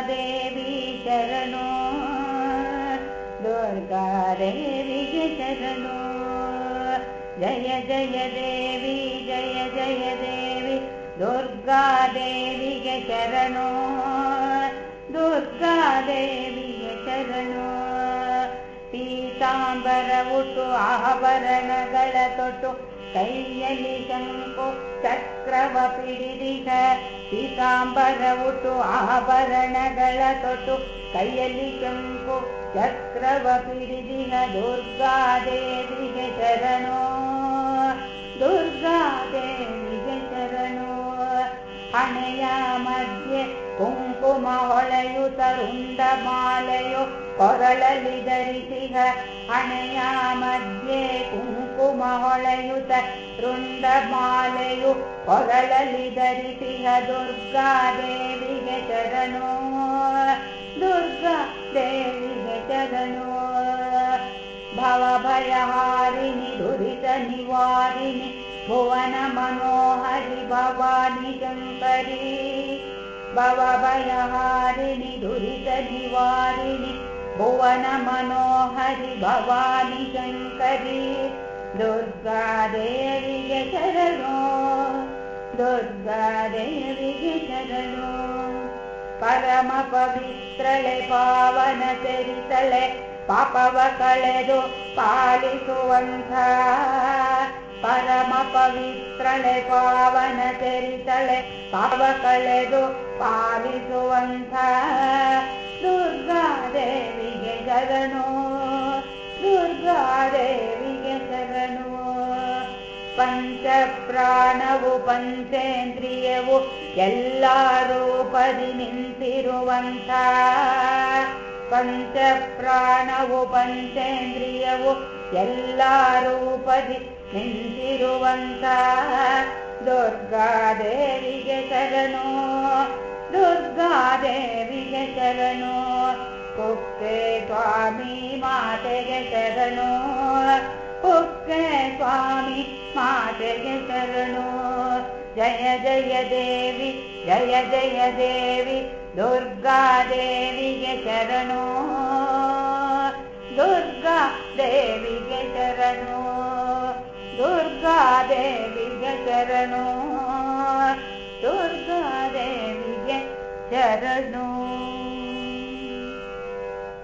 देवि शरणो दुर्गा देवो जय जय देवि जय जय देवि दुर्गा देव शरणो। दुर्गा देवी शरणो। पीता ಆಭರಣಗಳ ತೊಟ್ಟು ಕೈಯಲ್ಲಿ ಶಂಕು ಚಕ್ರವ ಪಿಡಿದಿಗ ಪೀತಾಂಬರ ಉಟು ಆಭರಣಗಳ ತೊಟ್ಟು ಕೈಯಲ್ಲಿ ಶಂಕು ಚಕ್ರವ ಪಿಡಿದಿಗ ದುರ್ಗಾದೇವಿಗೆ ಶರಣೋ ಹಣೆಯ ಮಧ್ಯೆ ಕುಂಕುಮ ಹೊಳೆಯುತ ರುಂಡ ಮಾಲೆಯೋ ಕೊರಳಲ್ಲಿ ಧರಿಸಿಗ ಹಣೆಯ ಮಧ್ಯೆ ಕುಂಕುಮ ಹೊಳೆಯುತ ರುಂಡ ಮಾಲೆಯು ಕೊರಳಲ್ಲಿ ಧರಿಸಿಗ ದುರ್ಗಾದೇವಿಗೆ ಶರಣೋ ದುರ್ಗಾ ದೇವಿಗೆ ಶರಣೋ भवभयहारिणि दुरितनिवारिणि भुवन मनोहरि भवानि शङ्करी भवभयहारिणि दुरितनिवारिणि भुवन मनोहरि भवानि शङ्करी दुर्गादेविगे शरणो दुर्गादेविगे शरणो परम पवित्रळे पावन चरितळे ಪಾಪವ ಕಳೆದು ಪಾಲಿಸುವಂಥ ಪರಮ ಪವಿತ್ರಳೆ ಪಾವನ ಚರಿತಳೆ ಪಾವ ಕಳೆದು ಪಾಲಿಸುವಂಥ ದುರ್ಗಾದೇವಿಗೆ ಶರಣು ದುರ್ಗಾದೇವಿಗೆ ಜಗನು. ಪಂಚ ಪ್ರಾಣವು ಪಂಚೇಂದ್ರಿಯವು ಎಲ್ಲ ರೂಪದಿ ನಿಂತಿರುವಂಥ ಪಂಚಪ್ರಾಣವು ಪಂಚೇಂದ್ರಿಯವು ಎಲ್ಲ ರೂಪದಿ ನಿಂತಿರುವಂತ ದುರ್ಗಾದೇವಿಗೆ ಶರಣು ದುರ್ಗಾದೇವಿಗೆ ಶರಣು ಕುಕ್ಕೆ ಸ್ವಾಮಿ ಮಾತೆಗೆ ಶರಣು ಕುಕ್ಕೆ ಸ್ವಾಮಿ ಮಾತೆಗೆ ಶರಣು ಜಯ ಜಯ ದೇವಿ ಜಯ ಜಯ ದೇವಿ ದುರ್ಗಾದೇವಿಗೆ ಶರಣು दुर्गादेविगे शरणो दुर्गादेविगे शरणो दुर्गादेविगे शरणो